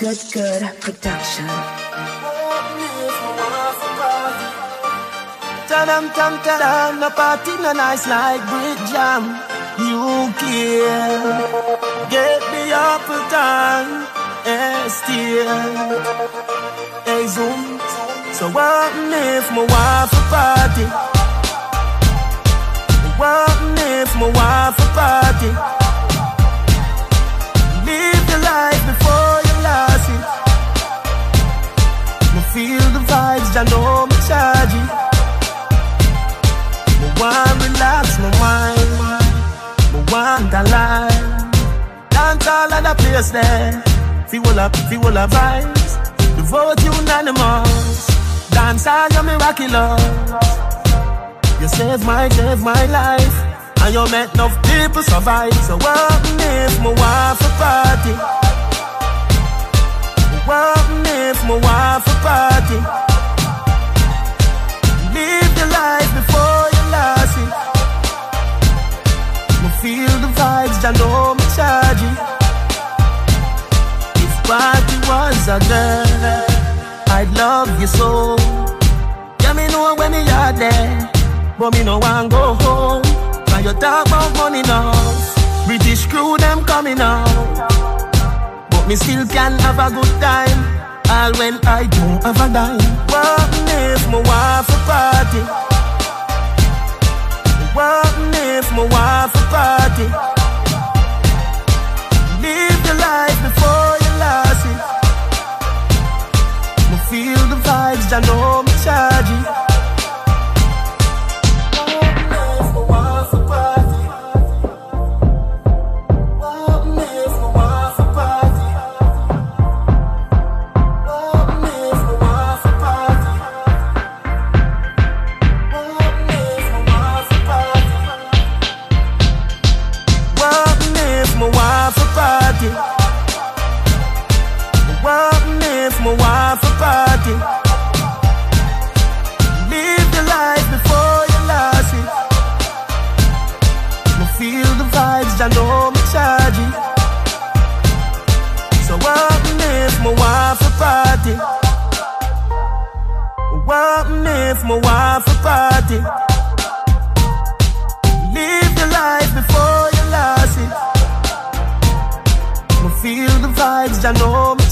Good, good production. Ta-dam, tam, ta-dam, no party no nice like brick jam. You care, get me up a time, and eh, still. Hey, zoom. So what if my wife a party? What if my wife a party? Me want a line. The place there. Feel up, feel up vibes. The vote unanimous. Dance all your miraculous. You save my, save my life. And you make enough people survive. So what if my wife feel the vibes, I know me charge it. If party was a girl, I'd love you so. Yeah, me know when me are there, but me no want go home. Now you talk about money now, British crew them coming out, but me still can have a good time. All when I don't have a dime. What if my wife a party? What if my wife party? Vibes, I know me charge. So what if my wife a party? What if my wife a party? Live your life before you lost it. Me feel the vibes, I know me